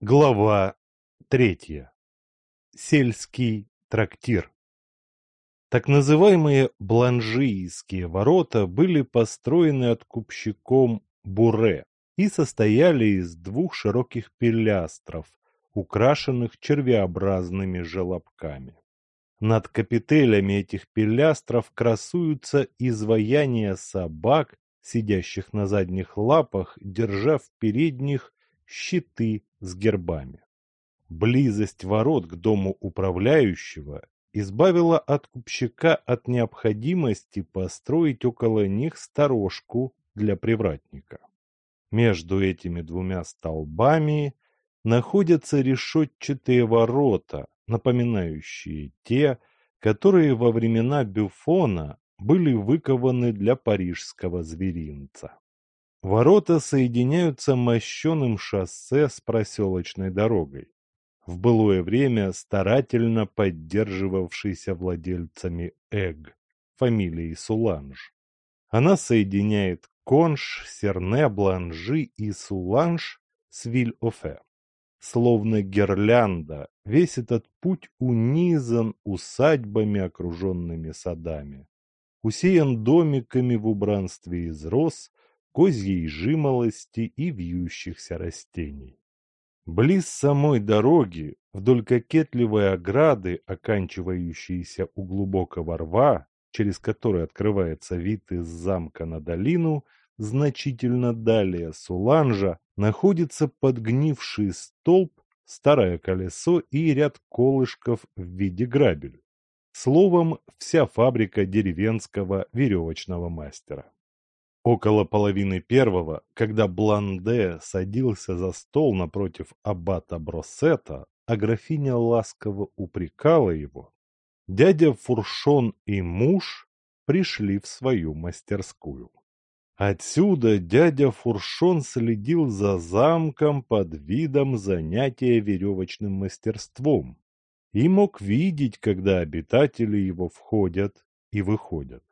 Глава третья. Сельский трактир. Так называемые Бланжийские ворота были построены откупщиком Буре и состояли из двух широких пилястров, украшенных червеобразными желобками. Над капителями этих пилястров красуются изваяния собак, сидящих на задних лапах, держа в передних щиты с гербами. Близость ворот к дому управляющего избавила откупщика от необходимости построить около них сторожку для привратника. Между этими двумя столбами находятся решетчатые ворота, напоминающие те, которые во времена Бюфона были выкованы для парижского зверинца. Ворота соединяются мощеным шоссе с проселочной дорогой, в былое время старательно поддерживавшейся владельцами Эг, фамилией Суланж. Она соединяет Конш, Серне, Бланжи и Суланж с Виль-Офе. Словно гирлянда, весь этот путь унизан усадьбами, окруженными садами. Усеян домиками в убранстве из роз, козьей жимолости и вьющихся растений. Близ самой дороги, вдоль кокетливой ограды, оканчивающейся у глубокого рва, через который открывается вид из замка на долину, значительно далее Суланжа, находится подгнивший столб, старое колесо и ряд колышков в виде грабель. Словом, вся фабрика деревенского веревочного мастера. Около половины первого, когда Бланде садился за стол напротив аббата Броссета, а графиня ласково упрекала его, дядя Фуршон и муж пришли в свою мастерскую. Отсюда дядя Фуршон следил за замком под видом занятия веревочным мастерством и мог видеть, когда обитатели его входят и выходят.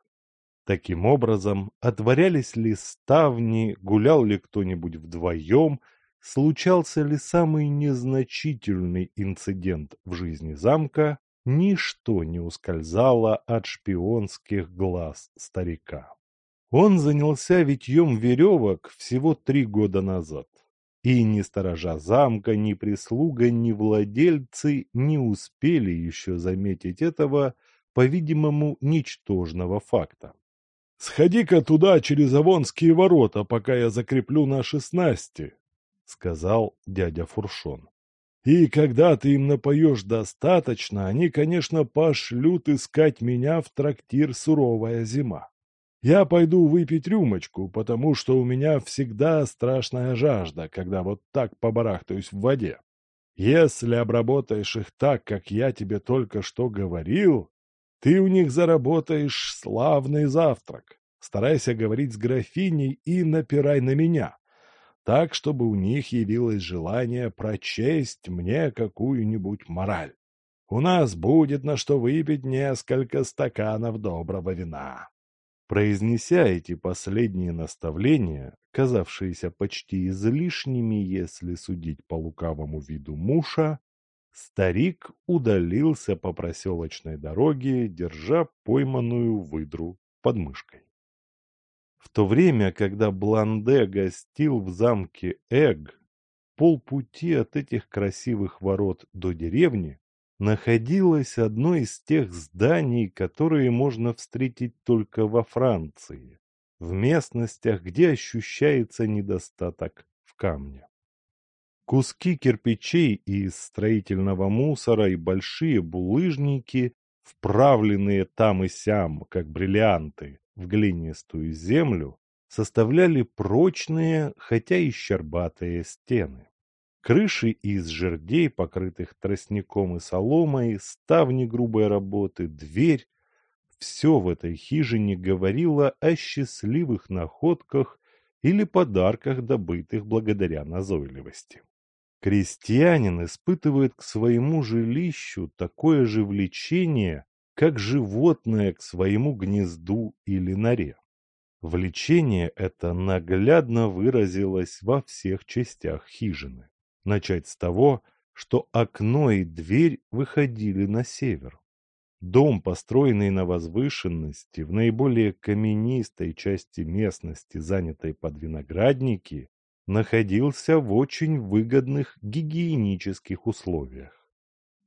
Таким образом, отворялись ли ставни, гулял ли кто-нибудь вдвоем, случался ли самый незначительный инцидент в жизни замка, ничто не ускользало от шпионских глаз старика. Он занялся витьем веревок всего три года назад. И ни сторожа замка, ни прислуга, ни владельцы не успели еще заметить этого, по-видимому, ничтожного факта. «Сходи-ка туда через Авонские ворота, пока я закреплю наши снасти», — сказал дядя Фуршон. «И когда ты им напоешь достаточно, они, конечно, пошлют искать меня в трактир «Суровая зима». Я пойду выпить рюмочку, потому что у меня всегда страшная жажда, когда вот так побарахтаюсь в воде. Если обработаешь их так, как я тебе только что говорил, ты у них заработаешь славный завтрак. Старайся говорить с графиней и напирай на меня, так, чтобы у них явилось желание прочесть мне какую-нибудь мораль. У нас будет на что выпить несколько стаканов доброго вина. Произнеся эти последние наставления, казавшиеся почти излишними, если судить по лукавому виду муша, старик удалился по проселочной дороге, держа пойманную выдру под мышкой. В то время, когда Бланде гостил в замке Эг, полпути от этих красивых ворот до деревни находилось одно из тех зданий, которые можно встретить только во Франции, в местностях, где ощущается недостаток в камне. Куски кирпичей из строительного мусора и большие булыжники, вправленные там и сям, как бриллианты, в глинистую землю, составляли прочные, хотя и щербатые стены. Крыши из жердей, покрытых тростником и соломой, ставни грубой работы, дверь — все в этой хижине говорило о счастливых находках или подарках, добытых благодаря назойливости. Крестьянин испытывает к своему жилищу такое же влечение, как животное к своему гнезду или норе. Влечение это наглядно выразилось во всех частях хижины. Начать с того, что окно и дверь выходили на север. Дом, построенный на возвышенности, в наиболее каменистой части местности, занятой под виноградники, находился в очень выгодных гигиенических условиях.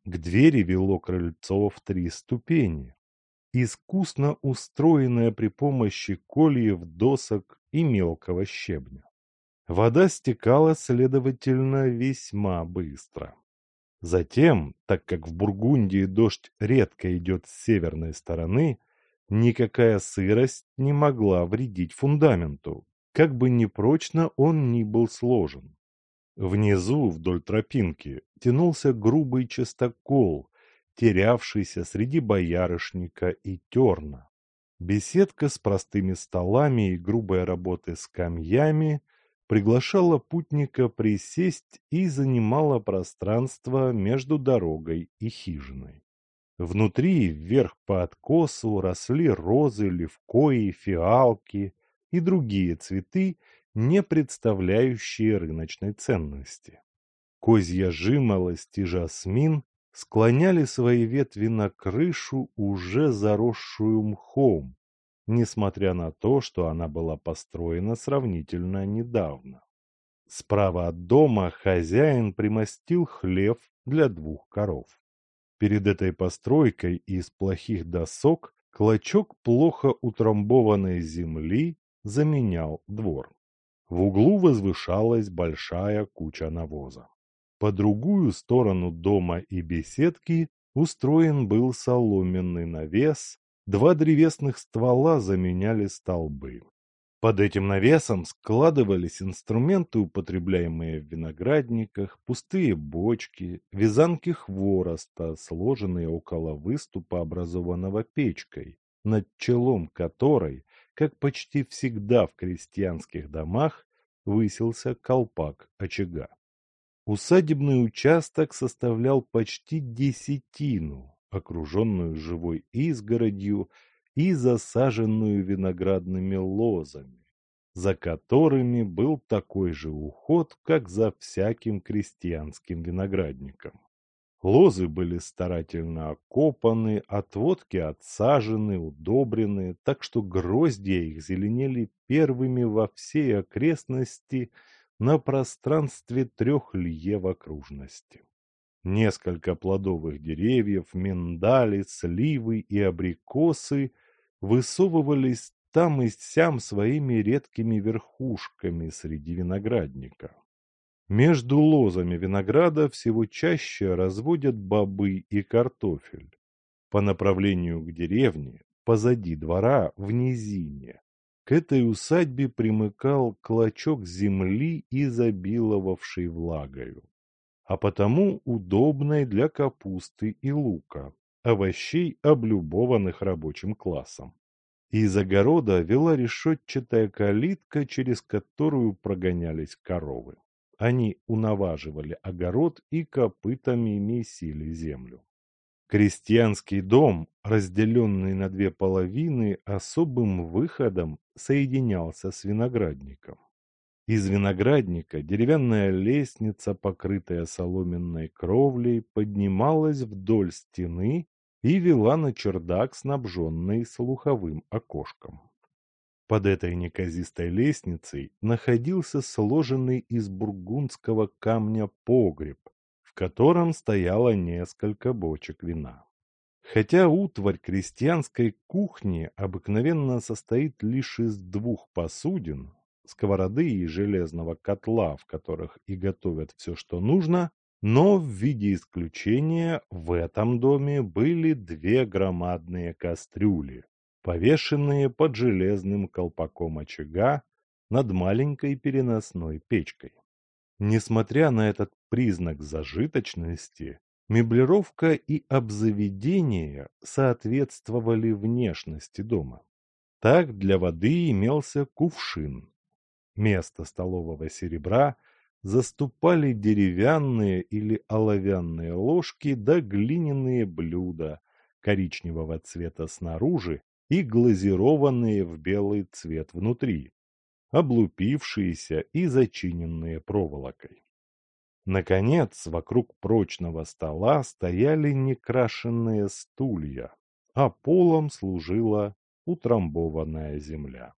К двери вело крыльцо в три ступени, искусно устроенное при помощи кольев, досок и мелкого щебня. Вода стекала, следовательно, весьма быстро. Затем, так как в Бургундии дождь редко идет с северной стороны, никакая сырость не могла вредить фундаменту, как бы непрочно он ни был сложен. Внизу, вдоль тропинки, тянулся грубый частокол, терявшийся среди боярышника и терна. Беседка с простыми столами и грубой работы скамьями приглашала путника присесть и занимала пространство между дорогой и хижиной. Внутри, вверх по откосу, росли розы, левкои, фиалки и другие цветы, не представляющие рыночной ценности. Козья жимолость и жасмин склоняли свои ветви на крышу, уже заросшую мхом, несмотря на то, что она была построена сравнительно недавно. Справа от дома хозяин примостил хлев для двух коров. Перед этой постройкой из плохих досок клочок плохо утрамбованной земли заменял двор. В углу возвышалась большая куча навоза. По другую сторону дома и беседки устроен был соломенный навес Два древесных ствола заменяли столбы. Под этим навесом складывались инструменты, употребляемые в виноградниках, пустые бочки, вязанки хвороста, сложенные около выступа, образованного печкой, над челом которой, как почти всегда в крестьянских домах, высился колпак очага. Усадебный участок составлял почти десятину, окруженную живой изгородью и засаженную виноградными лозами, за которыми был такой же уход, как за всяким крестьянским виноградником. Лозы были старательно окопаны, отводки отсажены, удобрены, так что гроздья их зеленели первыми во всей окрестности на пространстве трех лье в окружности. Несколько плодовых деревьев, миндали, сливы и абрикосы высовывались там и сям своими редкими верхушками среди виноградника. Между лозами винограда всего чаще разводят бобы и картофель. По направлению к деревне, позади двора, в низине, к этой усадьбе примыкал клочок земли, изобиловавший влагою а потому удобной для капусты и лука, овощей, облюбованных рабочим классом. Из огорода вела решетчатая калитка, через которую прогонялись коровы. Они унаваживали огород и копытами месили землю. Крестьянский дом, разделенный на две половины, особым выходом соединялся с виноградником. Из виноградника деревянная лестница, покрытая соломенной кровлей, поднималась вдоль стены и вела на чердак, снабженный слуховым окошком. Под этой неказистой лестницей находился сложенный из бургундского камня погреб, в котором стояло несколько бочек вина. Хотя утварь крестьянской кухни обыкновенно состоит лишь из двух посудин, сковороды и железного котла, в которых и готовят все, что нужно, но в виде исключения в этом доме были две громадные кастрюли, повешенные под железным колпаком очага над маленькой переносной печкой. Несмотря на этот признак зажиточности, меблировка и обзаведение соответствовали внешности дома. Так для воды имелся кувшин, Место столового серебра заступали деревянные или оловянные ложки да глиняные блюда коричневого цвета снаружи и глазированные в белый цвет внутри, облупившиеся и зачиненные проволокой. Наконец, вокруг прочного стола стояли некрашенные стулья, а полом служила утрамбованная земля.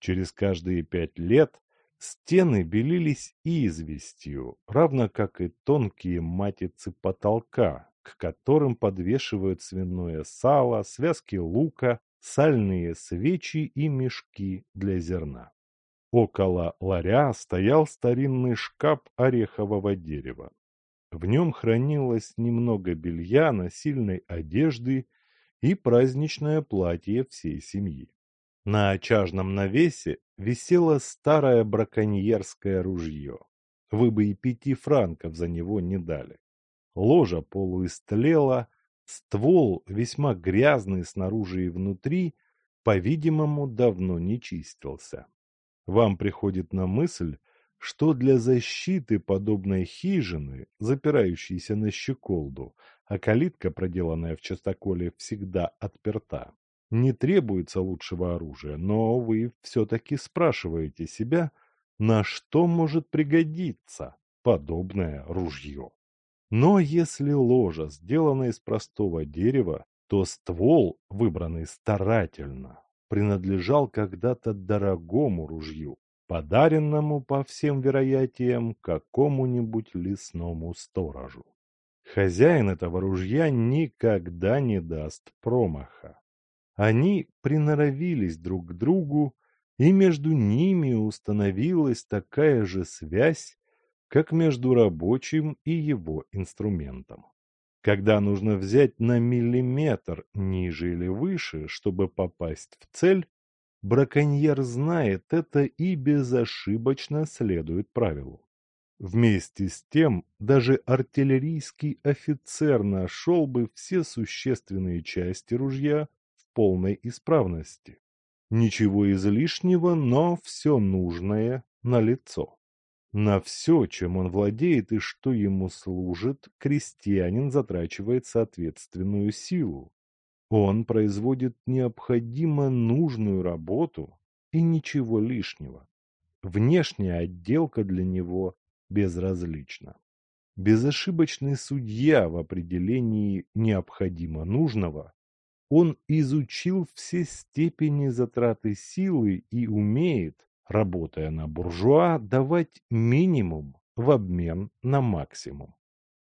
Через каждые пять лет стены белились известью, равно как и тонкие матицы потолка, к которым подвешивают свиное сало, связки лука, сальные свечи и мешки для зерна. Около ларя стоял старинный шкаф орехового дерева. В нем хранилось немного белья, насильной одежды и праздничное платье всей семьи. На очажном навесе висело старое браконьерское ружье. Вы бы и пяти франков за него не дали. Ложа полуистлела, ствол, весьма грязный снаружи и внутри, по-видимому, давно не чистился. Вам приходит на мысль, что для защиты подобной хижины, запирающейся на щеколду, а калитка, проделанная в частоколе, всегда отперта, не требуется лучшего оружия, но вы все-таки спрашиваете себя, на что может пригодиться подобное ружье. Но если ложа сделана из простого дерева, то ствол, выбранный старательно, принадлежал когда-то дорогому ружью, подаренному, по всем вероятиям, какому-нибудь лесному сторожу. Хозяин этого ружья никогда не даст промаха. Они приноровились друг к другу, и между ними установилась такая же связь, как между рабочим и его инструментом. Когда нужно взять на миллиметр ниже или выше, чтобы попасть в цель, браконьер знает это и безошибочно следует правилу. Вместе с тем, даже артиллерийский офицер нашел бы все существенные части ружья в полной исправности. Ничего излишнего, но все нужное налицо. На все, чем он владеет и что ему служит, крестьянин затрачивает соответственную силу. Он производит необходимо нужную работу и ничего лишнего. Внешняя отделка для него безразлична. Безошибочный судья в определении необходимо нужного, он изучил все степени затраты силы и умеет, работая на буржуа, давать минимум в обмен на максимум.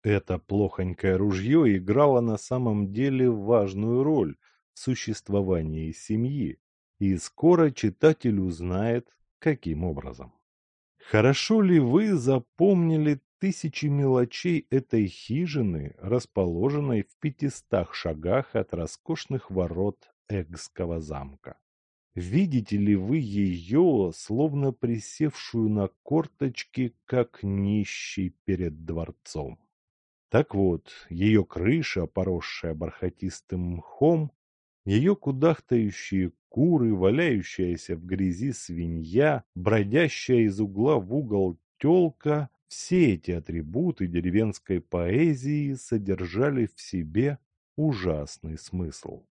Это плохонькое ружье играло на самом деле важную роль в существовании семьи, и скоро читатель узнает, каким образом. Хорошо ли вы запомнили тысячи мелочей этой хижины, расположенной в пятистах шагах от роскошных ворот Эгского замка? Видите ли вы ее, словно присевшую на корточки, как нищий перед дворцом? Так вот, ее крыша, поросшая бархатистым мхом, ее кудахтающие куры, валяющаяся в грязи свинья, бродящая из угла в угол телка, все эти атрибуты деревенской поэзии содержали в себе ужасный смысл.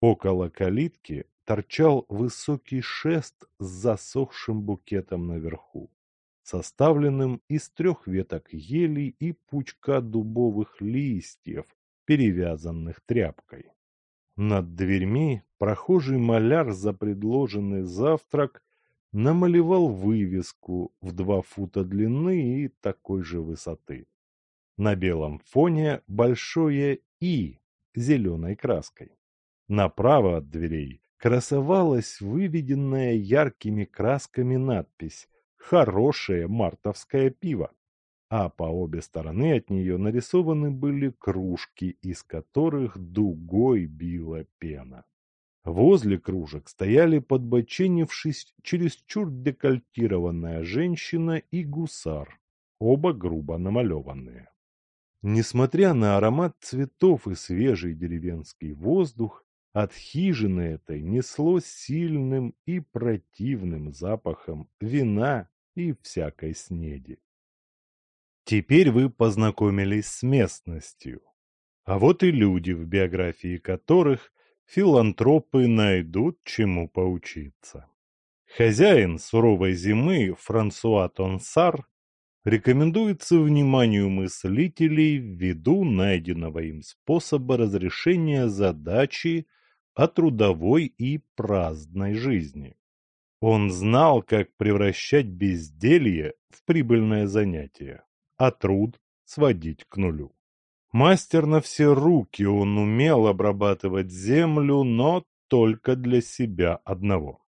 Около калитки торчал высокий шест с засохшим букетом наверху, составленным из трех веток ели и пучка дубовых листьев, перевязанных тряпкой. Над дверьми прохожий маляр за предложенный завтрак намалевал вывеску в два фута длины и такой же высоты. На белом фоне большое «И» зеленой краской. Направо от дверей красовалась выведенная яркими красками надпись «Хорошее мартовское пиво», а по обе стороны от нее нарисованы были кружки, из которых дугой била пена. Возле кружек стояли, подбоченившись, чересчур декольтированная женщина и гусар, оба грубо намалеванные. Несмотря на аромат цветов и свежий деревенский воздух, от хижины этой несло сильным и противным запахом вина и всякой снеди. Теперь вы познакомились с местностью. А вот и люди, в биографии которых филантропы найдут чему поучиться. Хозяин суровой зимы Франсуа Тонсар рекомендуется вниманию мыслителей ввиду найденного им способа разрешения задачи о трудовой и праздной жизни. Он знал, как превращать безделье в прибыльное занятие, а труд сводить к нулю. Мастер на все руки он умел обрабатывать землю, но только для себя одного.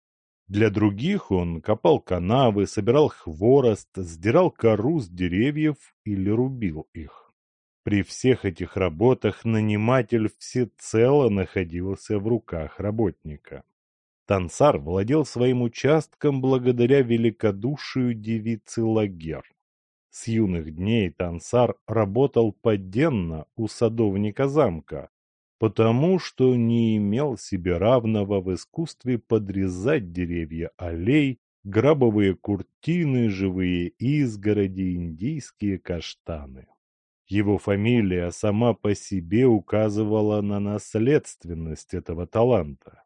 Для других он копал канавы, собирал хворост, сдирал кору с деревьев или рубил их. При всех этих работах наниматель всецело находился в руках работника. Тансар владел своим участком благодаря великодушию девицы Лагер. С юных дней Тансар работал поденно у садовника замка, потому что не имел себе равного в искусстве подрезать деревья аллей, грабовые куртины, живые изгороди, индийские каштаны. Его фамилия сама по себе указывала на наследственность этого таланта.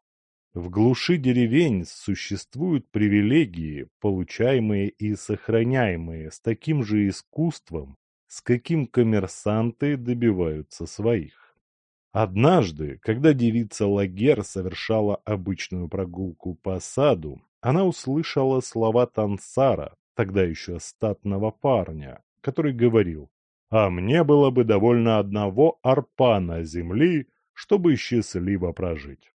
В глуши деревень существуют привилегии, получаемые и сохраняемые с таким же искусством, с каким коммерсанты добиваются своих. Однажды, когда девица Лагер совершала обычную прогулку по саду, она услышала слова Тансара, тогда еще статного парня, который говорил «А мне было бы довольно одного арпана земли, чтобы счастливо прожить».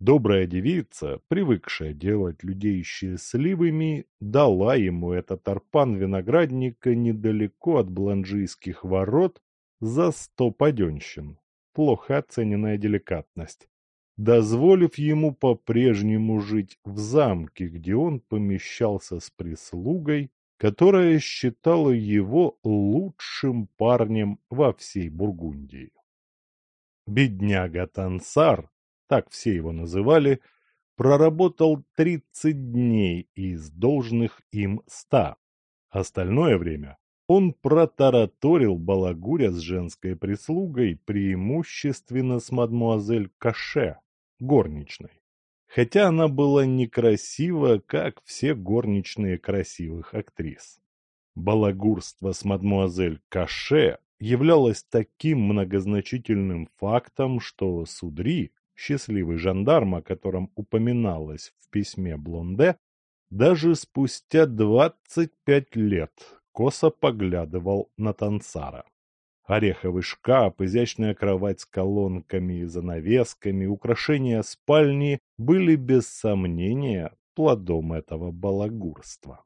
Добрая девица, привыкшая делать людей счастливыми, дала ему этот арпан виноградника недалеко от бланжийских ворот за сто паденщин. Плохо оцененная деликатность. Дозволив ему по-прежнему жить в замке, где он помещался с прислугой, которая считала его лучшим парнем во всей Бургундии. Бедняга Тансар, так все его называли, проработал 30 дней из должных им ста. Остальное время он протараторил балагуря с женской прислугой, преимущественно с мадмуазель Каше, горничной. Хотя она была некрасива, как все горничные красивых актрис. Балагурство с мадмуазель Каше являлось таким многозначительным фактом, что Судри, счастливый жандарм, о котором упоминалось в письме Блонде, даже спустя двадцать пять лет косо поглядывал на танцара. Ореховый шкаф, изящная кровать с колонками и занавесками, украшения спальни были без сомнения плодом этого балагурства.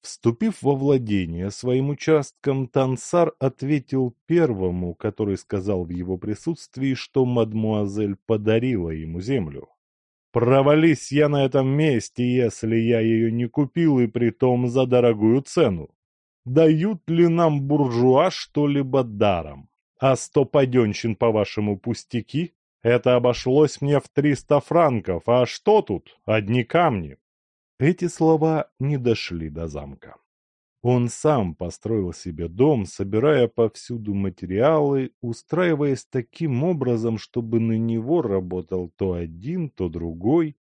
Вступив во владение своим участком, Тансар ответил первому, который сказал в его присутствии, что мадмуазель подарила ему землю. «Провались я на этом месте, если я ее не купил, и притом за дорогую цену. Дают ли нам буржуа что-либо даром? А сто паденщин, по-вашему, пустяки? Это обошлось мне в триста франков, а что тут? Одни камни». Эти слова не дошли до замка. Он сам построил себе дом, собирая повсюду материалы, устраиваясь таким образом, чтобы на него работал то один, то другой,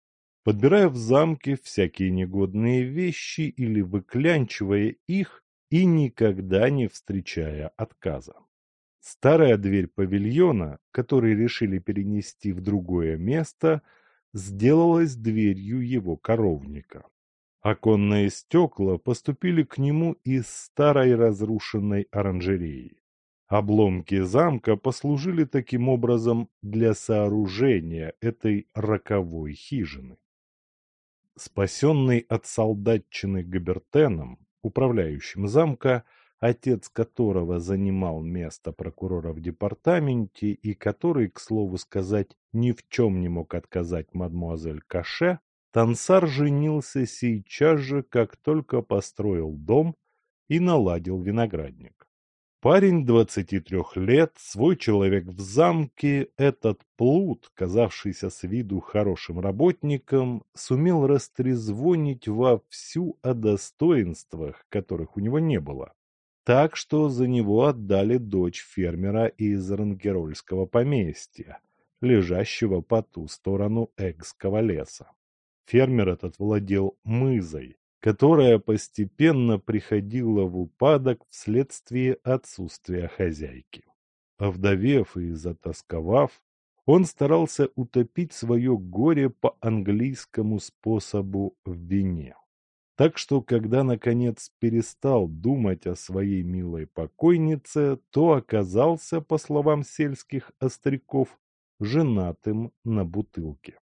подбирая в замке всякие негодные вещи или выклянчивая их и никогда не встречая отказа. Старая дверь павильона, который решили перенести в другое место – сделалась дверью его коровника. Оконные стекла поступили к нему из старой разрушенной оранжереи. Обломки замка послужили таким образом для сооружения этой роковой хижины. Спасенный от солдатчины Габертеном, управляющим замка, отец которого занимал место прокурора в департаменте и который, к слову сказать, ни в чем не мог отказать мадмуазель Каше, Тансар женился сейчас же, как только построил дом и наладил виноградник. Парень двадцати трех лет, свой человек в замке, этот плут, казавшийся с виду хорошим работником, сумел растрезвонить вовсю о достоинствах, которых у него не было так что за него отдали дочь фермера из Рангерольского поместья, лежащего по ту сторону Экского леса. Фермер этот владел мызой, которая постепенно приходила в упадок вследствие отсутствия хозяйки. Овдовев и затасковав, он старался утопить свое горе по английскому способу в вине. Так что, когда, наконец, перестал думать о своей милой покойнице, то оказался, по словам сельских остряков, женатым на бутылке.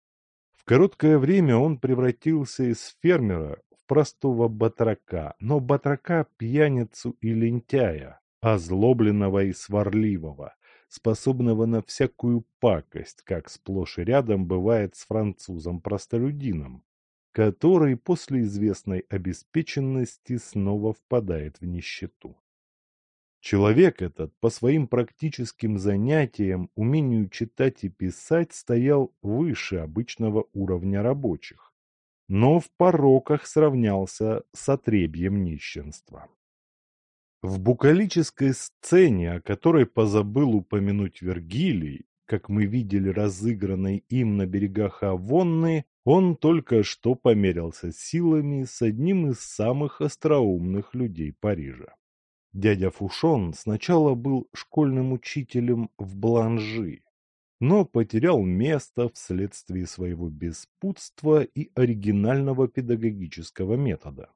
В короткое время он превратился из фермера простого батрака, но батрака пьяницу и лентяя, озлобленного и сварливого, способного на всякую пакость, как сплошь и рядом бывает с французом-простолюдином, который после известной обеспеченности снова впадает в нищету. Человек этот по своим практическим занятиям, умению читать и писать, стоял выше обычного уровня рабочих, но в пороках сравнялся с отребьем нищенства. В букалической сцене, о которой позабыл упомянуть Вергилий, как мы видели разыгранной им на берегах Авонны, он только что померился силами с одним из самых остроумных людей Парижа. Дядя Фушон сначала был школьным учителем в Бланжи, но потерял место вследствие своего беспутства и оригинального педагогического метода.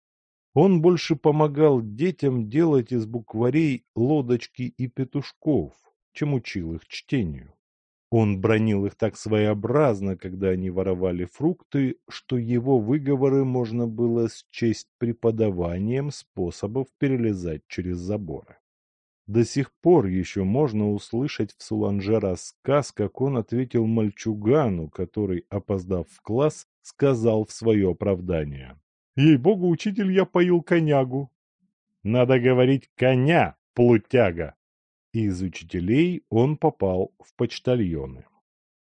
Он больше помогал детям делать из букварей лодочки и петушков, чем учил их чтению. Он бронил их так своеобразно, когда они воровали фрукты, что его выговоры можно было счесть преподаванием способов перелезать через заборы. До сих пор еще можно услышать в Суланже рассказ, как он ответил мальчугану, который, опоздав в класс, сказал в свое оправдание. Ей-богу, учитель, я поил конягу. Надо говорить коня, плутяга. Из учителей он попал в почтальоны.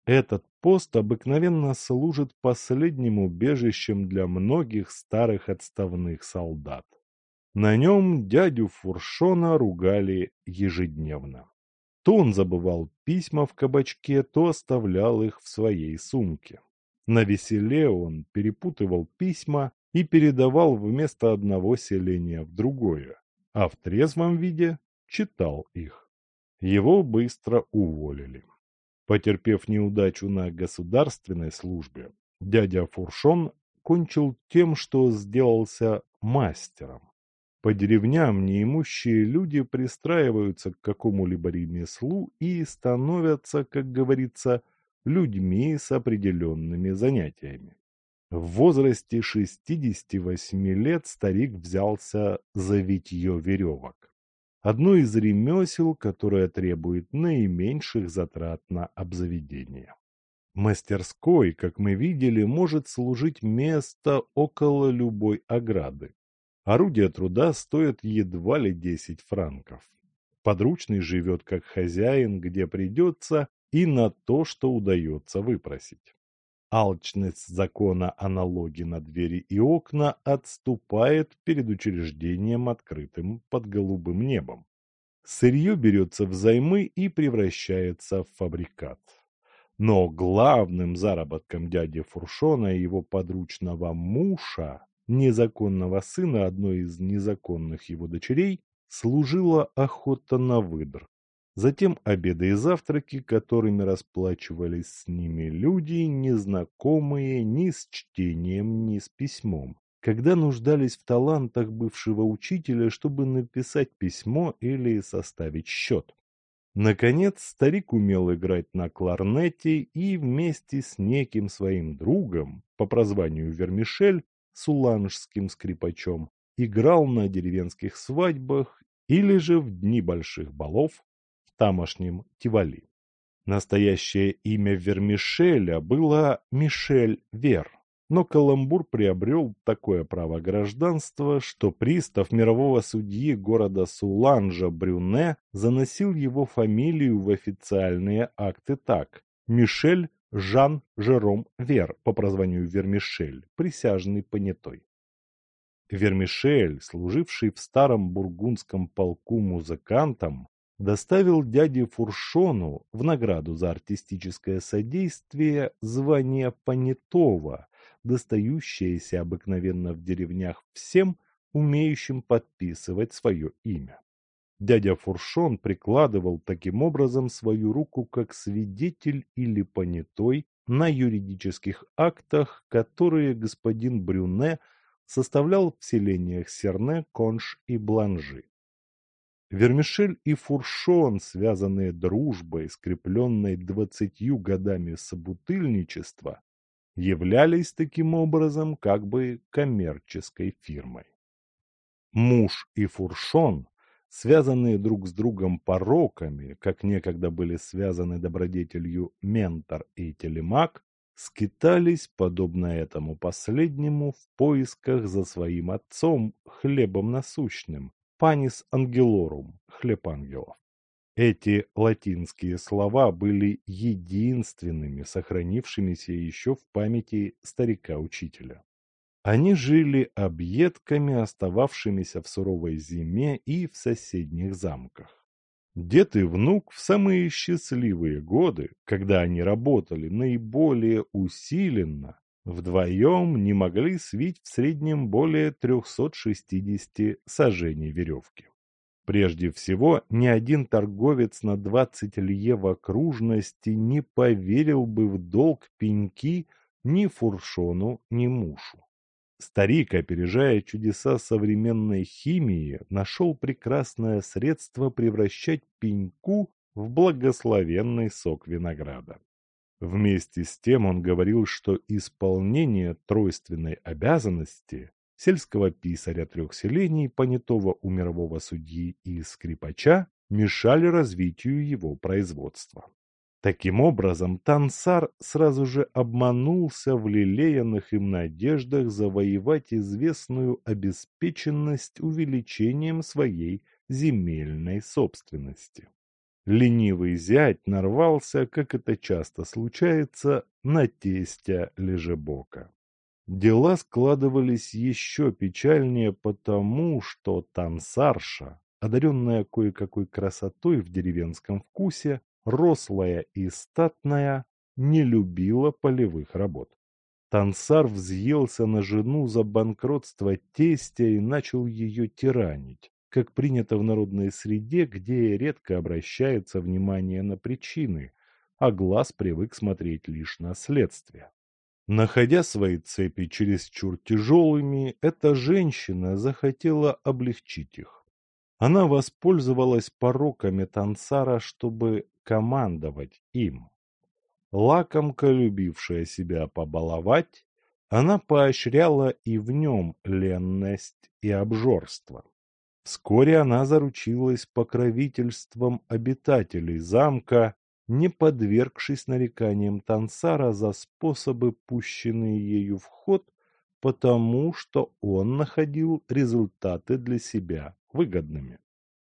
Этот пост обыкновенно служит последним убежищем для многих старых отставных солдат. На нем дядю Фуршона ругали ежедневно. То он забывал письма в кабачке, то оставлял их в своей сумке. На веселе он перепутывал письма и передавал вместо одного селения в другое, а в трезвом виде читал их. Его быстро уволили. Потерпев неудачу на государственной службе, дядя Фуршон кончил тем, что сделался мастером. По деревням неимущие люди пристраиваются к какому-либо ремеслу и становятся, как говорится, людьми с определенными занятиями. В возрасте 68 лет старик взялся за витье веревок. Одно из ремесел, которое требует наименьших затрат на обзаведение. Мастерской, как мы видели, может служить место около любой ограды. Орудия труда стоят едва ли 10 франков. Подручный живет как хозяин, где придется, и на то, что удается выпросить алчность закона о налоге на двери и окна отступает перед учреждением, открытым под голубым небом. Сырье берется взаймы и превращается в фабрикат. Но главным заработком дяди Фуршона и его подручного муша, незаконного сына одной из незаконных его дочерей, служила охота на выдр. Затем обеды и завтраки, которыми расплачивались с ними люди, незнакомые ни с чтением, ни с письмом, когда нуждались в талантах бывшего учителя, чтобы написать письмо или составить счет. Наконец, старик умел играть на кларнете и вместе с неким своим другом, по прозванию Вермишель, суланжским скрипачом, играл на деревенских свадьбах или же в дни больших балов тамошнем Тивали. Настоящее имя Вермишеля было Мишель Вер, но Каламбур приобрел такое право гражданства, что пристав мирового судьи города Суланжа Брюне заносил его фамилию в официальные акты так – Мишель Жан Жером Вер по прозванию Вермишель, присяжный понятой. Вермишель, служивший в старом бургундском полку музыкантом, доставил дяде Фуршону в награду за артистическое содействие звание понятого, достающееся обыкновенно в деревнях всем, умеющим подписывать свое имя. Дядя Фуршон прикладывал таким образом свою руку как свидетель или понятой на юридических актах, которые господин Брюне составлял в селениях Серне, Конш и Бланжи. Вермишель и Фуршон, связанные дружбой, скрепленной двадцатью годами собутыльничества, являлись таким образом как бы коммерческой фирмой. Муж и Фуршон, связанные друг с другом пороками, как некогда были связаны добродетелью Ментор и Телемак, скитались, подобно этому последнему, в поисках за своим отцом хлебом насущным, панис ангелорум, хлеб ангелов. Эти латинские слова были единственными сохранившимися еще в памяти старика-учителя. Они жили объедками, остававшимися в суровой зиме и в соседних замках. Дед и внук в самые счастливые годы, когда они работали наиболее усиленно, вдвоем не могли свить в среднем более 360 сажений веревки. Прежде всего, ни один торговец на 20 лье в окружности не поверил бы в долг пеньки ни Фуршону, ни Мушу. Старик, опережая чудеса современной химии, нашел прекрасное средство превращать пеньку в благословенный сок винограда. Вместе с тем он говорил, что исполнение тройственной обязанности сельского писаря трех селений, понятого у мирового судьи и скрипача, мешали развитию его производства. Таким образом, Тансар сразу же обманулся в лелеянных им надеждах завоевать известную обеспеченность увеличением своей земельной собственности. Ленивый зять нарвался, как это часто случается, на тестя Лежебока. Дела складывались еще печальнее потому, что Тансарша, одаренная кое-какой красотой в деревенском вкусе, рослая и статная, не любила полевых работ. Тансар взъелся на жену за банкротство тестя и начал ее тиранить, как принято в народной среде, где редко обращается внимание на причины, а глаз привык смотреть лишь на следствие. Находя свои цепи чересчур тяжелыми, эта женщина захотела облегчить их. Она воспользовалась пороками Тансара, чтобы командовать им. Лакомка, любившая себя побаловать, она поощряла и в нем ленность и обжорство. Вскоре она заручилась покровительством обитателей замка, не подвергшись нареканиям Тансара за способы, пущенные ею в ход, потому что он находил результаты для себя выгодными.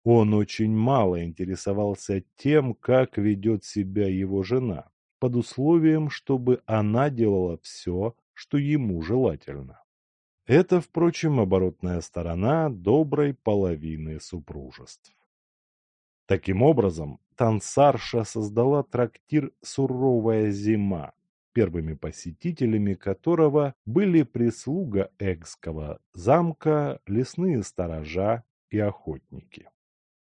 Он очень мало интересовался тем, как ведет себя его жена, под условием, чтобы она делала все, что ему желательно. Это, впрочем, оборотная сторона доброй половины супружеств. Таким образом, Тансарша создала трактир «Суровая зима», первыми посетителями которого были прислуга Экского замка, лесные сторожа и охотники.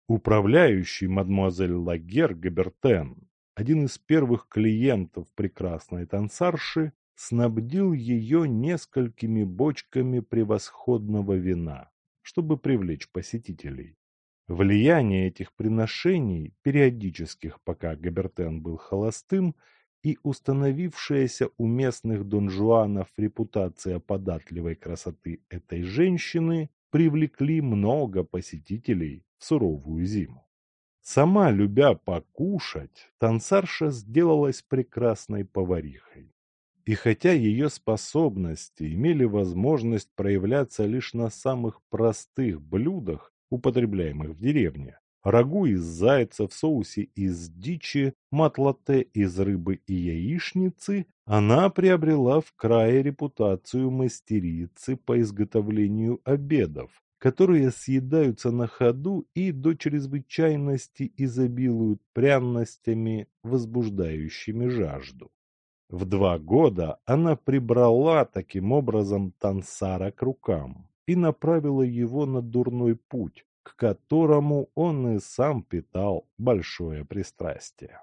Управляющий мадемуазель Лагер Габертен, один из первых клиентов прекрасной танцарши, снабдил ее несколькими бочками превосходного вина, чтобы привлечь посетителей. Влияние этих приношений, периодических, пока Габертен был холостым, и установившаяся у местных донжуанов репутация податливой красоты этой женщины привлекли много посетителей в суровую зиму. Сама, любя покушать, танцарша сделалась прекрасной поварихой. И хотя ее способности имели возможность проявляться лишь на самых простых блюдах, употребляемых в деревне, рагу из зайца в соусе из дичи, матлате из рыбы и яичницы, она приобрела в крае репутацию мастерицы по изготовлению обедов, которые съедаются на ходу и до чрезвычайности изобилуют пряностями, возбуждающими жажду. В два года она прибрала таким образом Тансара к рукам и направила его на дурной путь, к которому он и сам питал большое пристрастие.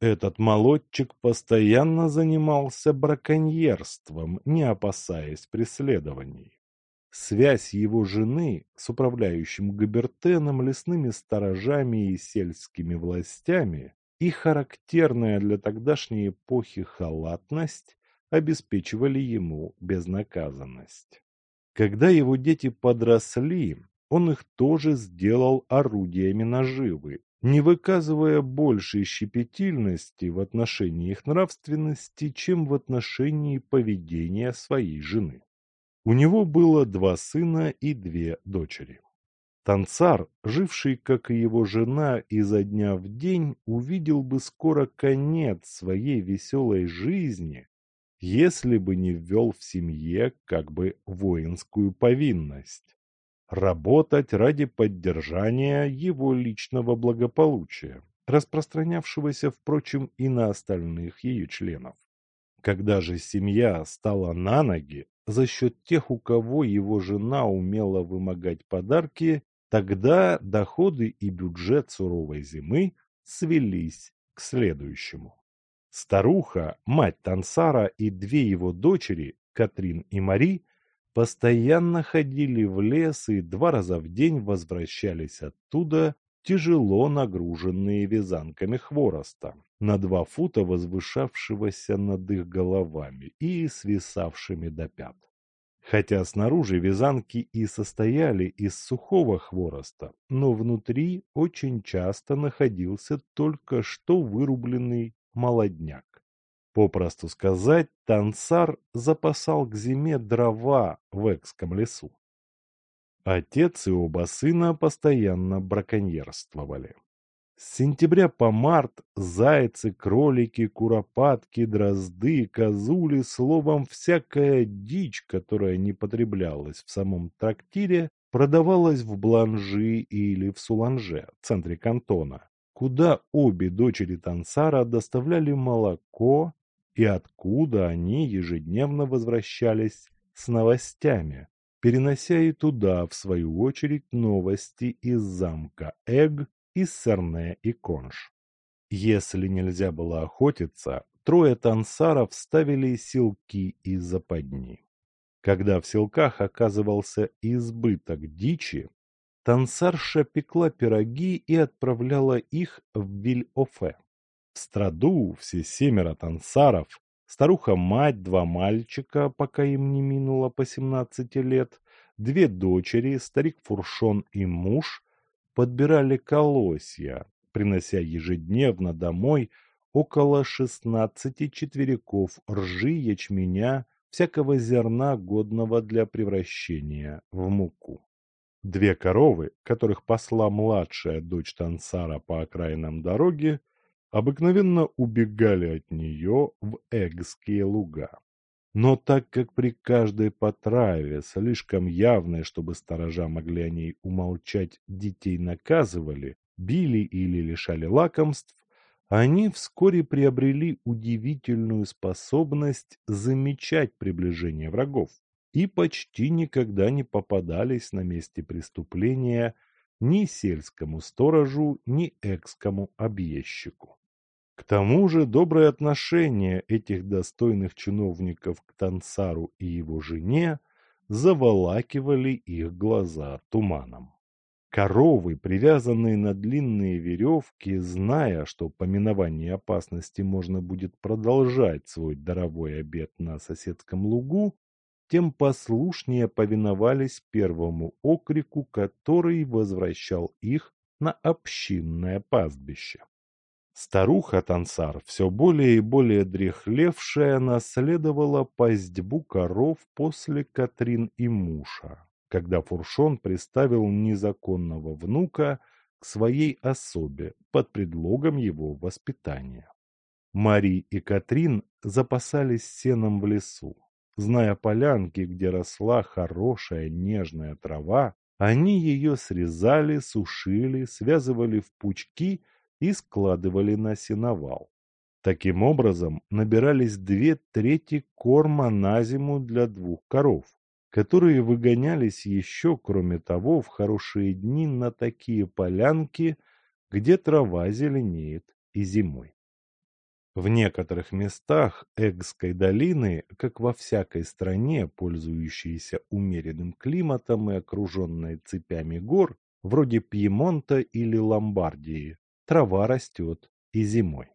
Этот молодчик постоянно занимался браконьерством, не опасаясь преследований. Связь его жены с управляющим Габертеном, лесными сторожами и сельскими властями и характерная для тогдашней эпохи халатность обеспечивали ему безнаказанность. Когда его дети подросли, он их тоже сделал орудиями наживы, не выказывая большей щепетильности в отношении их нравственности, чем в отношении поведения своей жены. У него было два сына и две дочери. Танцар, живший, как и его жена, изо дня в день, увидел бы скоро конец своей веселой жизни, если бы не ввел в семье как бы воинскую повинность – работать ради поддержания его личного благополучия, распространявшегося, впрочем, и на остальных ее членов. Когда же семья стала на ноги, за счет тех, у кого его жена умела вымогать подарки, тогда доходы и бюджет суровой зимы свелись к следующему. Старуха, мать Тансара и две его дочери, Катрин и Мари, постоянно ходили в лес и два раза в день возвращались оттуда, тяжело нагруженные вязанками хвороста, на два фута возвышавшегося над их головами и свисавшими до пят. Хотя снаружи вязанки и состояли из сухого хвороста, но внутри очень часто находился только что вырубленный молодняк. Попросту сказать, Тансар запасал к зиме дрова в Экском лесу. Отец и оба сына постоянно браконьерствовали. С сентября по март зайцы, кролики, куропатки, дрозды, козули, словом, всякая дичь, которая не потреблялась в самом трактире, продавалась в Бланжи или в Суланже, центре кантона, куда обе дочери Тансара доставляли молоко и откуда они ежедневно возвращались с новостями, перенося и туда, в свою очередь, новости из замка Эг из Серне и Конш. Если нельзя было охотиться, трое тансаров ставили селки и западни. Когда в селках оказывался избыток дичи, тансарша пекла пироги и отправляла их в Виль-Офе. В страду все семеро тансаров, старуха-мать, два мальчика, пока им не минуло по семнадцати лет, две дочери, старик Фуршон и муж, подбирали колосья, принося ежедневно домой около шестнадцати четверяков ржи, ячменя, всякого зерна, годного для превращения в муку. Две коровы, которых посла младшая дочь Тансара по окраинам дороги, обыкновенно убегали от нее в Эгские луга. Но так как при каждой потраве, слишком явной, чтобы сторожа могли о ней умолчать, детей наказывали, били или лишали лакомств, они вскоре приобрели удивительную способность замечать приближение врагов и почти никогда не попадались на месте преступления ни сельскому сторожу, ни экскому объездчику. К тому же доброе отношение этих достойных чиновников к Тансару и его жене заволакивали их глаза туманом. Коровы, привязанные на длинные веревки, зная, что по миновании опасности можно будет продолжать свой даровой обед на соседском лугу, тем послушнее повиновались первому окрику, который возвращал их на общинное пастбище. Старуха Тансар, все более и более дряхлевшая, наследовала пастьбу коров после Катрин и мужа, когда Фуршон приставил незаконного внука к своей особе под предлогом его воспитания. Мари и Катрин запасались сеном в лесу. Зная полянки, где росла хорошая нежная трава, Они ее срезали, сушили, связывали в пучки и складывали на сеновал. Таким образом, набирались две трети корма на зиму для двух коров, которые выгонялись еще, кроме того, в хорошие дни на такие полянки, где трава зеленеет и зимой. В некоторых местах Эгской долины, как во всякой стране, пользующейся умеренным климатом и окруженной цепями гор, вроде Пьемонта или Ломбардии, трава растет и зимой.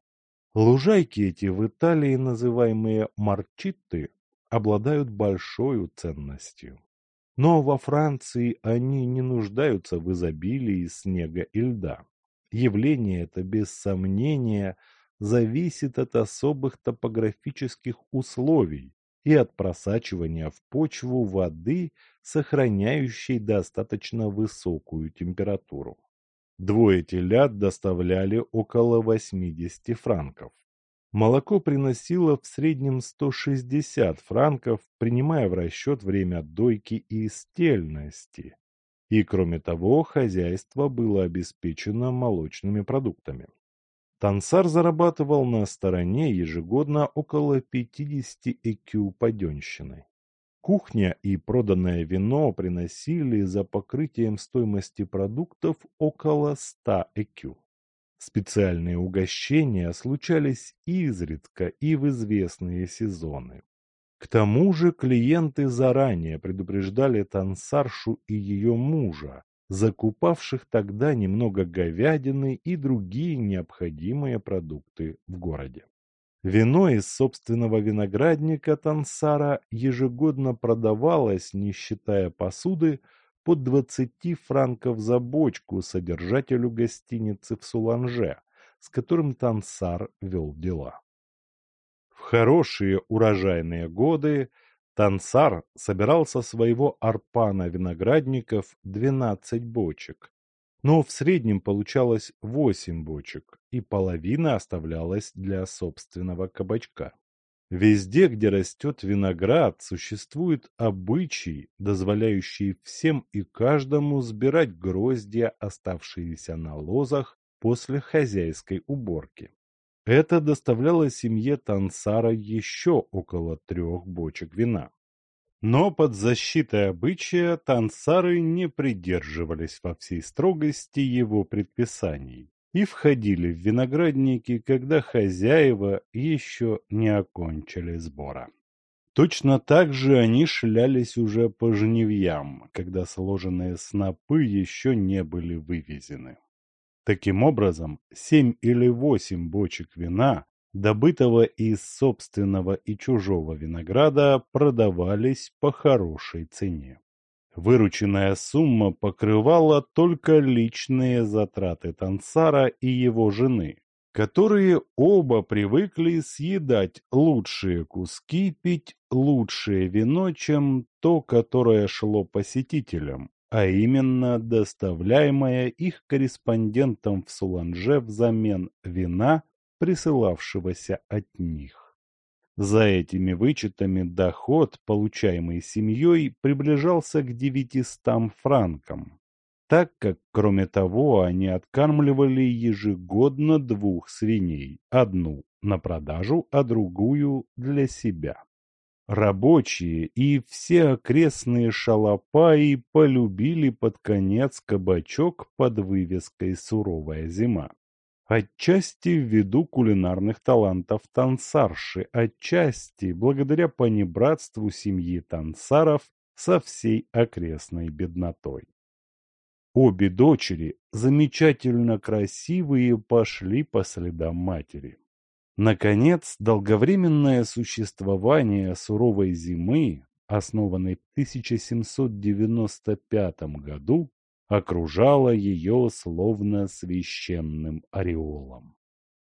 Лужайки эти в Италии, называемые марчитты, обладают большой ценностью. Но во Франции они не нуждаются в изобилии снега и льда. Явление это, без сомнения, зависит от особых топографических условий и от просачивания в почву воды, сохраняющей достаточно высокую температуру. Двое телят доставляли около 80 франков. Молоко приносило в среднем 160 франков, принимая в расчет время дойки и стельности. И кроме того, хозяйство было обеспечено молочными продуктами. Тансар зарабатывал на стороне ежегодно около 50 экю паденщины. Кухня и проданное вино приносили за покрытием стоимости продуктов около 100 экю. Специальные угощения случались изредка и в известные сезоны. К тому же клиенты заранее предупреждали танцаршу и ее мужа, закупавших тогда немного говядины и другие необходимые продукты в городе. Вино из собственного виноградника Тансара ежегодно продавалось, не считая посуды, по 20 франков за бочку содержателю гостиницы в Суланже, с которым Тансар вел дела. В хорошие урожайные годы Тансар собирал со своего арпана виноградников двенадцать бочек, но в среднем получалось восемь бочек, и половина оставлялась для собственного кабачка. Везде, где растет виноград, существует обычай, дозволяющий всем и каждому сбирать гроздья, оставшиеся на лозах после хозяйской уборки. Это доставляло семье Тансара еще около трех бочек вина. Но под защитой обычая Тансары не придерживались во всей строгости его предписаний и входили в виноградники, когда хозяева еще не окончили сбора. Точно так же они шлялись уже по жневьям, когда сложенные снопы еще не были вывезены. Таким образом, семь или восемь бочек вина, добытого из собственного и чужого винограда, продавались по хорошей цене. Вырученная сумма покрывала только личные затраты Тансара и его жены, которые оба привыкли съедать лучшие куски, пить лучшее вино, чем то, которое шло посетителям, а именно доставляемое их корреспондентам в Суланже взамен вина, присылавшегося от них. За этими вычетами доход, получаемый семьей, приближался к 900 франкам, так как, кроме того, они откармливали ежегодно двух свиней, одну на продажу, а другую для себя. Рабочие и все окрестные шалопаи полюбили под конец кабачок под вывеской «Суровая зима». Отчасти ввиду кулинарных талантов танцарши, отчасти благодаря понебратству семьи танцаров со всей окрестной беднотой. Обе дочери, замечательно красивые, пошли по следам матери. Наконец, долговременное существование суровой зимы, основанной в 1795 году, окружало ее словно священным ореолом.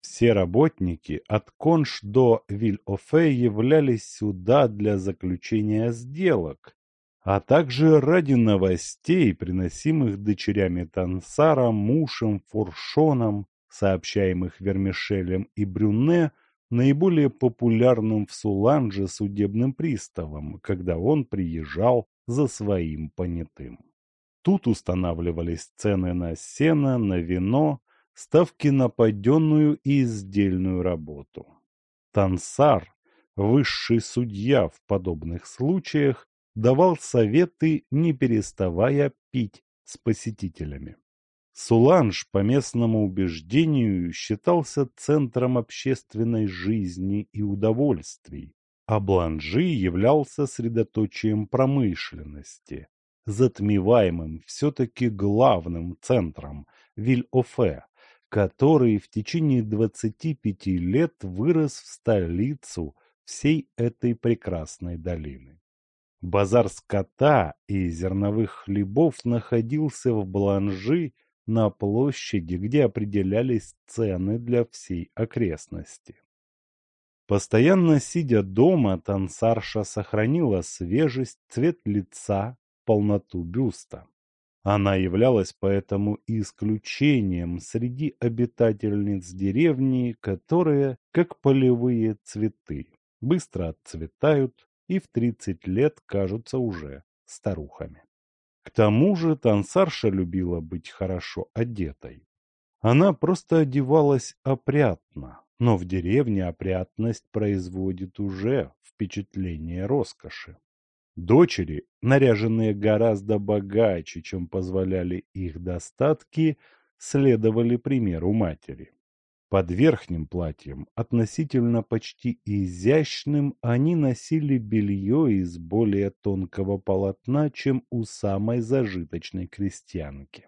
Все работники от Конш до Виль-Офе являлись сюда для заключения сделок, а также ради новостей, приносимых дочерями Тансара, Мушем, Фуршоном, сообщаемых Вермишелем и Брюне, наиболее популярным в Суланже судебным приставом, когда он приезжал за своим понятым. Тут устанавливались цены на сено, на вино, ставки на паденную и издельную работу. Тансар, высший судья в подобных случаях, давал советы, не переставая пить с посетителями. Суланж, по местному убеждению, считался центром общественной жизни и удовольствий, а Бланжи являлся средоточием промышленности, затмеваемым все-таки главным центром Виль-Офе, который в течение 25 лет вырос в столицу всей этой прекрасной долины. Базар скота и зерновых хлебов находился в Бланжи на площади, где определялись цены для всей окрестности. Постоянно сидя дома, танцарша сохранила свежесть, цвет лица, полноту бюста. Она являлась поэтому исключением среди обитательниц деревни, которые, как полевые цветы, быстро отцветают и в тридцать лет кажутся уже старухами. К тому же танцарша любила быть хорошо одетой. Она просто одевалась опрятно, но в деревне опрятность производит уже впечатление роскоши. Дочери, наряженные гораздо богаче, чем позволяли их достатки, следовали примеру матери. Под верхним платьем, относительно почти изящным, они носили белье из более тонкого полотна, чем у самой зажиточной крестьянки.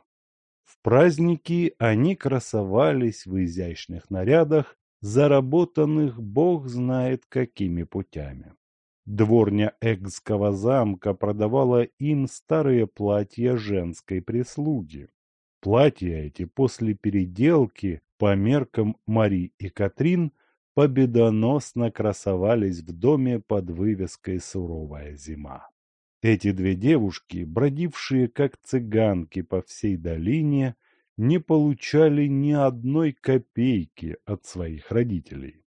В праздники они красовались в изящных нарядах, заработанных бог знает какими путями. Дворня Эгского замка продавала им старые платья женской прислуги. Платья эти после переделки по меркам Мари и Катрин победоносно красовались в доме под вывеской «Суровая зима». Эти две девушки, бродившие как цыганки по всей долине, не получали ни одной копейки от своих родителей.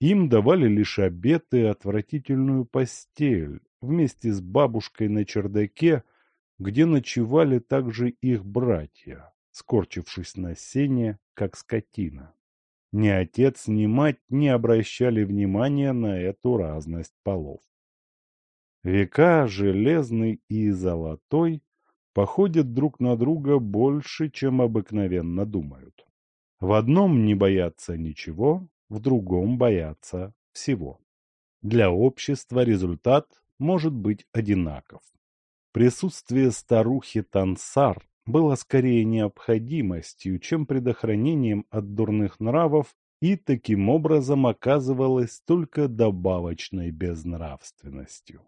Им давали лишь обеты и отвратительную постель вместе с бабушкой на чердаке, где ночевали также их братья, скорчившись на сене, как скотина. Ни отец, ни мать не обращали внимания на эту разность полов. Века железный и золотой походят друг на друга больше, чем обыкновенно думают. В одном не боятся ничего, в другом боятся всего. Для общества результат может быть одинаков. Присутствие старухи Тансар было скорее необходимостью, чем предохранением от дурных нравов и таким образом оказывалось только добавочной безнравственностью.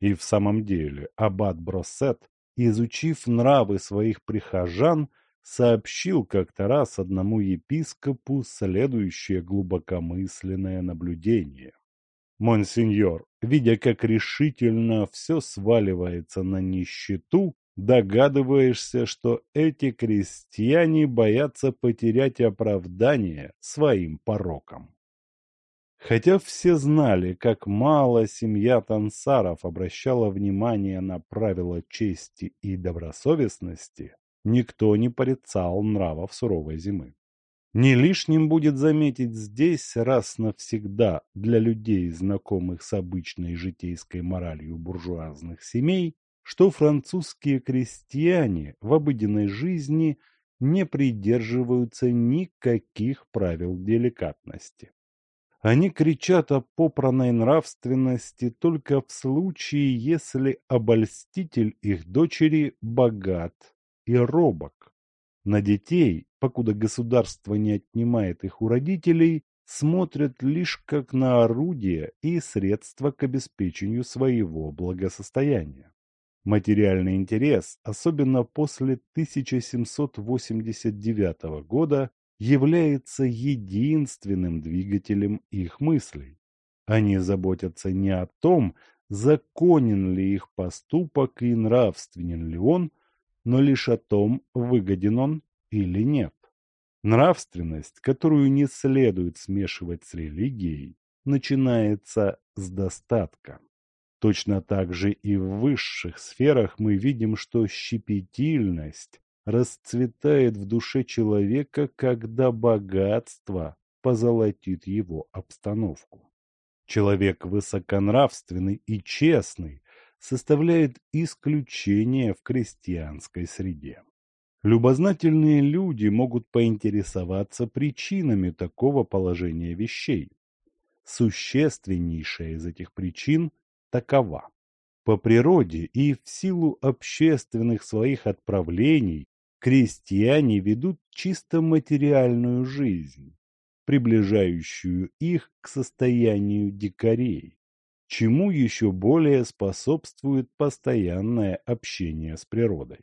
И в самом деле аббат Броссет, изучив нравы своих прихожан, сообщил как-то раз одному епископу следующее глубокомысленное наблюдение. Монсеньор, видя, как решительно все сваливается на нищету, догадываешься, что эти крестьяне боятся потерять оправдание своим порокам. Хотя все знали, как мало семья Тансаров обращала внимание на правила чести и добросовестности, никто не порицал нравов суровой зимы. Не лишним будет заметить здесь раз навсегда для людей, знакомых с обычной житейской моралью буржуазных семей, что французские крестьяне в обыденной жизни не придерживаются никаких правил деликатности. Они кричат о попранной нравственности только в случае, если обольститель их дочери богат и робок. На детей, покуда государство не отнимает их у родителей, смотрят лишь как на орудие и средства к обеспечению своего благосостояния. Материальный интерес, особенно после 1789 года, является единственным двигателем их мыслей. Они заботятся не о том, законен ли их поступок и нравственен ли он, но лишь о том, выгоден он или нет. Нравственность, которую не следует смешивать с религией, начинается с достатка. Точно так же и в высших сферах мы видим, что щепетильность расцветает в душе человека, когда богатство позолотит его обстановку. Человек высоконравственный и честный составляет исключение в крестьянской среде. Любознательные люди могут поинтересоваться причинами такого положения вещей. Существеннейшая из этих причин такова. По природе и в силу общественных своих отправлений крестьяне ведут чисто материальную жизнь, приближающую их к состоянию дикарей, чему еще более способствует постоянное общение с природой.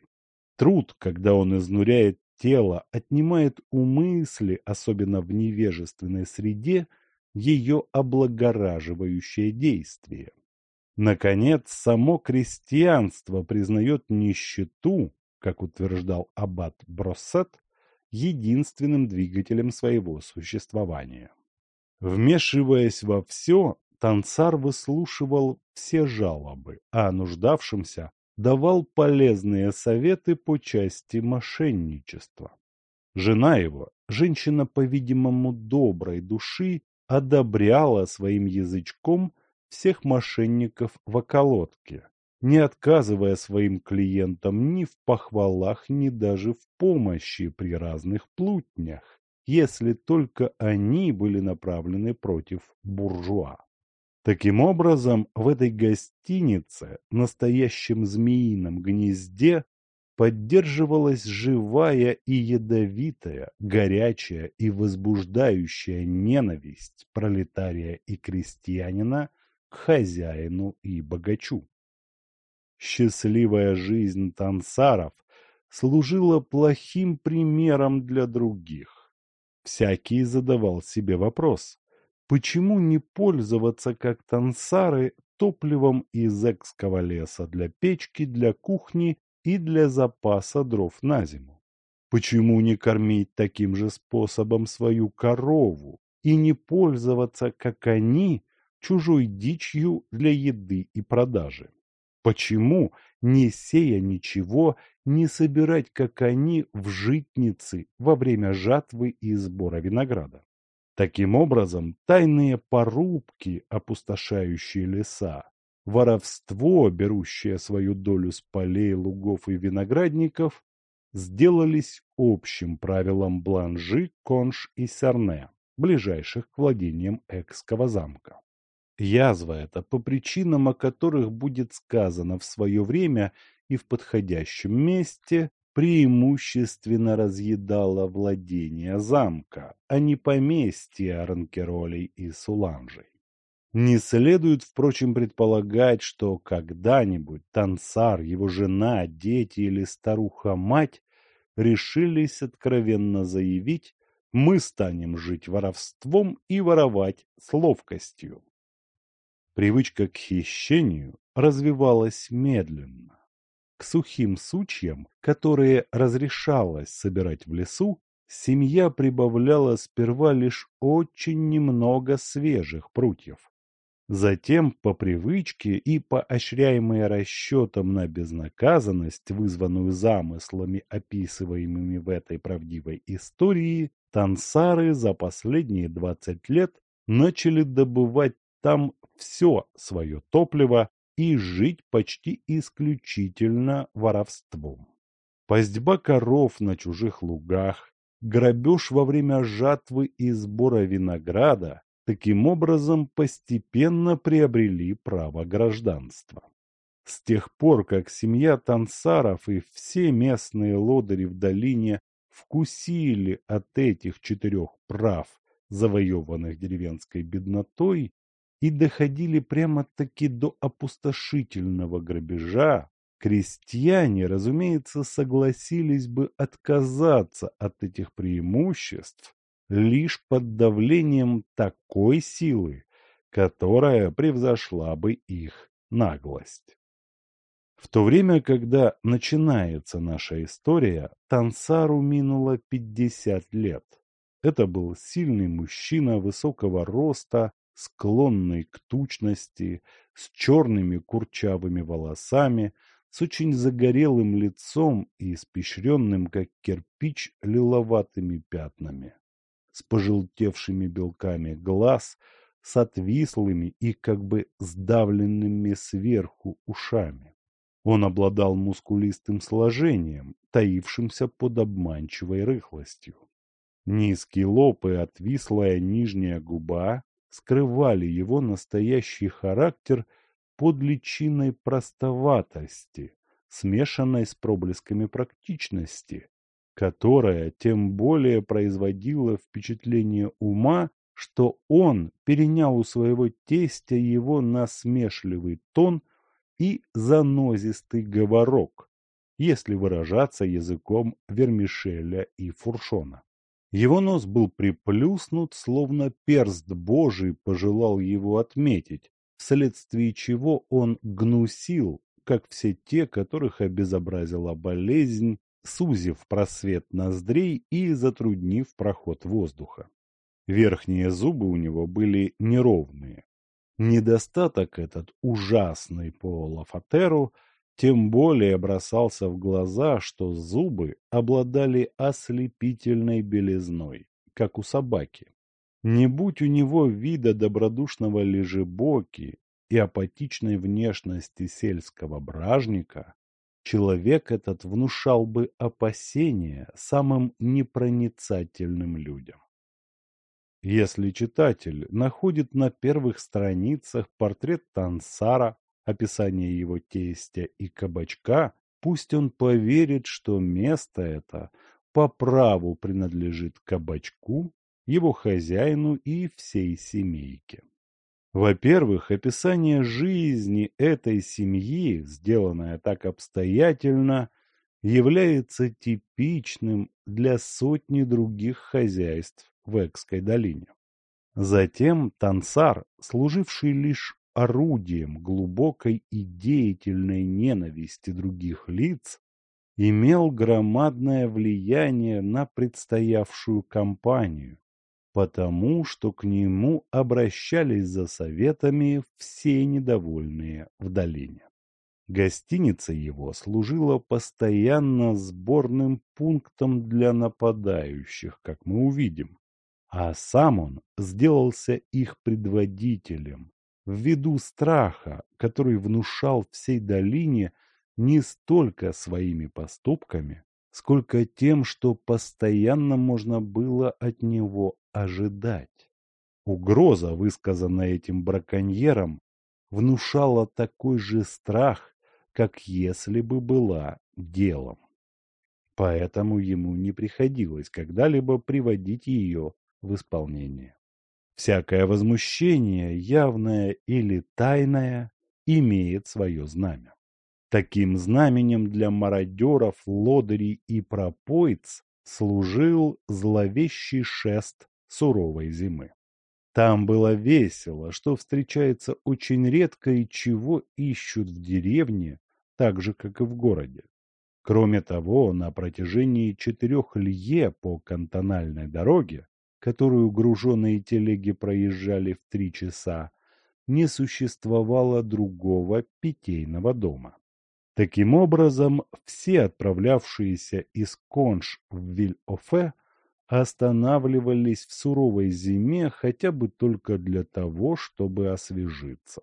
Труд, когда он изнуряет тело, отнимает у мысли, особенно в невежественной среде, ее облагораживающее действие. Наконец, само крестьянство признает нищету, как утверждал аббат Броссет, единственным двигателем своего существования. Вмешиваясь во все, Тансар выслушивал все жалобы, а нуждавшимся давал полезные советы по части мошенничества. Жена его, женщина, по-видимому, доброй души, одобряла своим язычком всех мошенников в околотке, не отказывая своим клиентам ни в похвалах, ни даже в помощи при разных плутнях, если только они были направлены против буржуа. Таким образом, в этой гостинице, настоящем змеином гнезде, поддерживалась живая и ядовитая, горячая и возбуждающая ненависть пролетария и крестьянина к хозяину и богачу. Счастливая жизнь тансаров служила плохим примером для других. Всякий задавал себе вопрос, Почему не пользоваться, как тансары, топливом из экского леса для печки, для кухни и для запаса дров на зиму? Почему не кормить таким же способом свою корову и не пользоваться, как они, чужой дичью для еды и продажи? Почему, не сея ничего, не собирать, как они, в житницы во время жатвы и сбора винограда? Таким образом, тайные порубки, опустошающие леса, воровство, берущее свою долю с полей, лугов и виноградников, сделались общим правилом Бланжи, Конш и Серне, ближайших к владениям Экского замка. Язва эта, по причинам, о которых будет сказано в свое время и в подходящем месте, преимущественно разъедала владения замка, а не поместья ранкеролей и суланжей. Не следует, впрочем, предполагать, что когда-нибудь Тансар, его жена, дети или старуха-мать решились откровенно заявить «мы станем жить воровством и воровать с ловкостью». Привычка к хищению развивалась медленно. К сухим сучьям, которые разрешалось собирать в лесу, семья прибавляла сперва лишь очень немного свежих прутьев. Затем, по привычке и поощряемые расчетом на безнаказанность, вызванную замыслами, описываемыми в этой правдивой истории, тансары за последние двадцать лет начали добывать там все свое топливо, и жить почти исключительно воровством. Пастьба коров на чужих лугах, грабеж во время жатвы и сбора винограда таким образом постепенно приобрели право гражданства. С тех пор, как семья Тансаров и все местные лодыри в долине вкусили от этих четырех прав, завоеванных деревенской беднотой, и доходили прямо-таки до опустошительного грабежа, крестьяне, разумеется, согласились бы отказаться от этих преимуществ лишь под давлением такой силы, которая превзошла бы их наглость. В то время, когда начинается наша история, Тансару минуло 50 лет. Это был сильный мужчина высокого роста, склонной к тучности, с черными курчавыми волосами, с очень загорелым лицом и испещренным, как кирпич, лиловатыми пятнами, с пожелтевшими белками глаз, с отвислыми и как бы сдавленными сверху ушами. Он обладал мускулистым сложением, таившимся под обманчивой рыхлостью. Низкий лоб и отвислая нижняя губа скрывали его настоящий характер под личиной простоватости, смешанной с проблесками практичности, которая тем более производила впечатление ума, что он перенял у своего тестя его насмешливый тон и занозистый говорок, если выражаться языком Вермишеля и Фуршона. Его нос был приплюснут, словно перст Божий пожелал его отметить, вследствие чего он гнусил, как все те, которых обезобразила болезнь, сузив просвет ноздрей и затруднив проход воздуха. Верхние зубы у него были неровные. Недостаток этот ужасный по Лафатеру – тем более бросался в глаза, что зубы обладали ослепительной белизной, как у собаки. Не будь у него вида добродушного лежебоки и апатичной внешности сельского бражника, человек этот внушал бы опасения самым непроницательным людям. Если читатель находит на первых страницах портрет Тансара описание его тестя и кабачка, пусть он поверит, что место это по праву принадлежит кабачку, его хозяину и всей семейке. Во-первых, описание жизни этой семьи, сделанное так обстоятельно, является типичным для сотни других хозяйств в Экской долине. Затем Тансар, служивший лишь орудием глубокой и деятельной ненависти других лиц, имел громадное влияние на предстоявшую кампанию, потому что к нему обращались за советами все недовольные в долине. Гостиница его служила постоянно сборным пунктом для нападающих, как мы увидим, а сам он сделался их предводителем, ввиду страха, который внушал всей долине не столько своими поступками, сколько тем, что постоянно можно было от него ожидать. Угроза, высказанная этим браконьером, внушала такой же страх, как если бы была делом. Поэтому ему не приходилось когда-либо приводить ее в исполнение. Всякое возмущение, явное или тайное, имеет свое знамя. Таким знаменем для мародеров, лодырей и пропоиц служил зловещий шест суровой зимы. Там было весело, что встречается очень редко и чего ищут в деревне, так же, как и в городе. Кроме того, на протяжении четырех лье по кантональной дороге которую груженные телеги проезжали в три часа, не существовало другого питейного дома. Таким образом, все отправлявшиеся из Конш в Виль-Офе останавливались в суровой зиме хотя бы только для того, чтобы освежиться.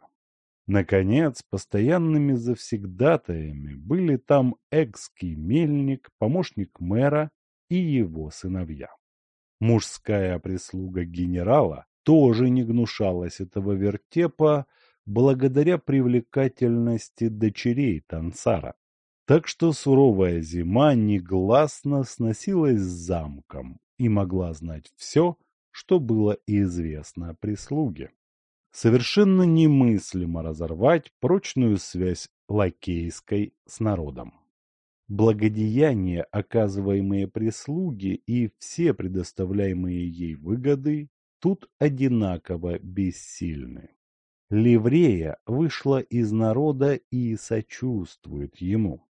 Наконец, постоянными завсегдатаями были там экский мельник, помощник мэра и его сыновья. Мужская прислуга генерала тоже не гнушалась этого вертепа благодаря привлекательности дочерей Тансара. Так что суровая зима негласно сносилась с замком и могла знать все, что было известно прислуге. Совершенно немыслимо разорвать прочную связь лакейской с народом благодеяния, оказываемые прислуге, и все предоставляемые ей выгоды тут одинаково бессильны. Ливрея вышла из народа и сочувствует ему.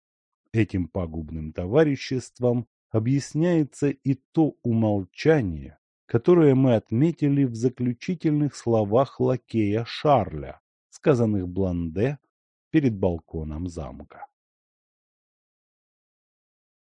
Этим пагубным товариществом объясняется и то умолчание, которое мы отметили в заключительных словах лакея Шарля, сказанных Бланде перед балконом замка.